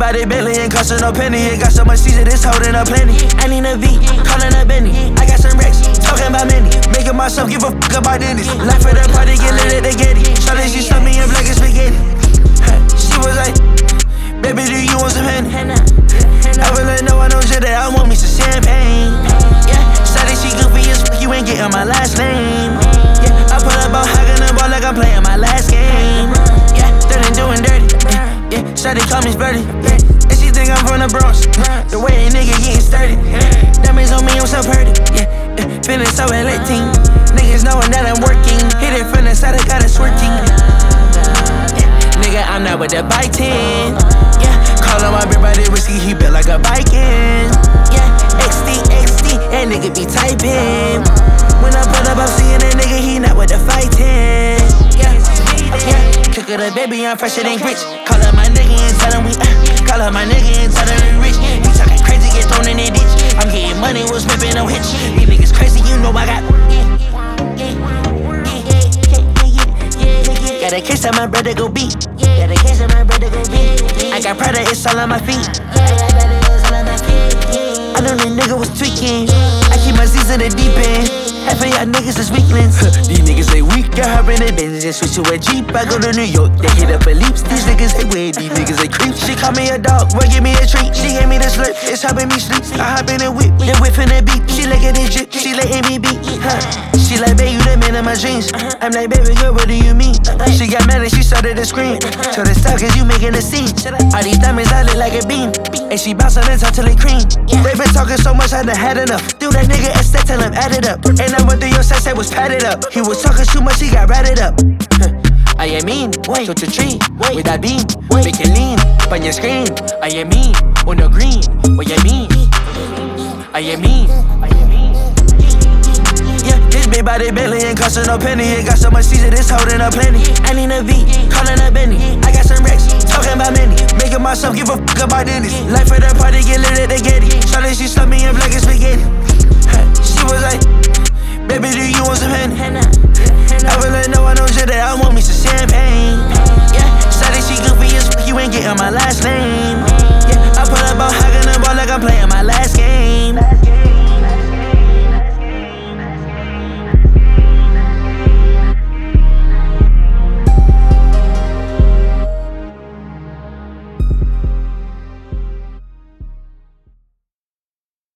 body Bentley ain't costing no penny. It got so much season, it's holding up plenty. I need a V, calling a Benny. I got some racks, talking about many. Making myself give a fuck about Dennis. Life at the party, get lit at the Getty. Shawty, she stuck me in black and spaghetti. She was like, baby, do you want some Henny? I will let no one know that I want me some champagne. Yeah, Shawty, she goofy as fuck, you ain't getting my last name. Yeah, I pull up on hugging the ball like I'm playing my the Bronx. The way a nigga getting sturdy. Diamonds on me, I'm so pretty. Yeah, feeling so electing. Niggas knowing that I'm working. Hit it from the side, I got it swerking. Yeah, nigga, I'm not with the biting. Yeah, call on my big body whiskey, he built like a Viking. Yeah, XD, XD, that nigga be typing. Cook baby, I'm fresher than grits. Call up my nigga and tell him we, uh, call up my nigga and tell him we rich. He talking crazy, get thrown in the ditch. I'm getting money, was whipping no hitch. These niggas crazy, you know I got. Got a kiss on my brother go beat. Got a kiss on my brother go beat. I got Prada, it's all on my feet. I know the nigga was tweaking. I keep my Z's in the deep end. Half of y'all niggas is weaklings. These niggas Benz and switch to a Jeep. I go to New York, they hit up a leaps. These niggas they weird. These niggas they creep. She call me a dog, boy give me a treat. She gave me the slurp, it's helping me sleep. I hop in the whip, the whip in the beat. She like it drip, she letting me be. Huh. She like, babe, you the man of my dreams. Uh-huh. I'm like, baby girl, what do you mean? Uh-huh. She got mad and she started to scream. Uh-huh. So the stuck is you making a scene. All these diamonds, I look like a beam. And she bouncing until till it cream. They been talking so much, I done had enough. Do that nigga instead, tell him add it up. And I went through your sex, it was padded up. He was talking too much, he got ratted up. I am mean, wait, to the tree, wait, with that beam, wait, make it lean, on your screen. I am mean, on the green, what you mean? I am mean, I am mean. Money by the Bentley ain't costing no penny. It got so much season, it's holding up plenty. I need a V, calling up Benny. I got some racks, talking about many. Making myself give a fuck about Dennis. Life at the party, get lit at the Getty. Charlie, she stuck me in black and spaghetti. She was like, baby, do you want some honey? I was like, no, I don't jet that. I want me some champagne. Yeah, Shawty, she goofy as fuck, you ain't getting my life.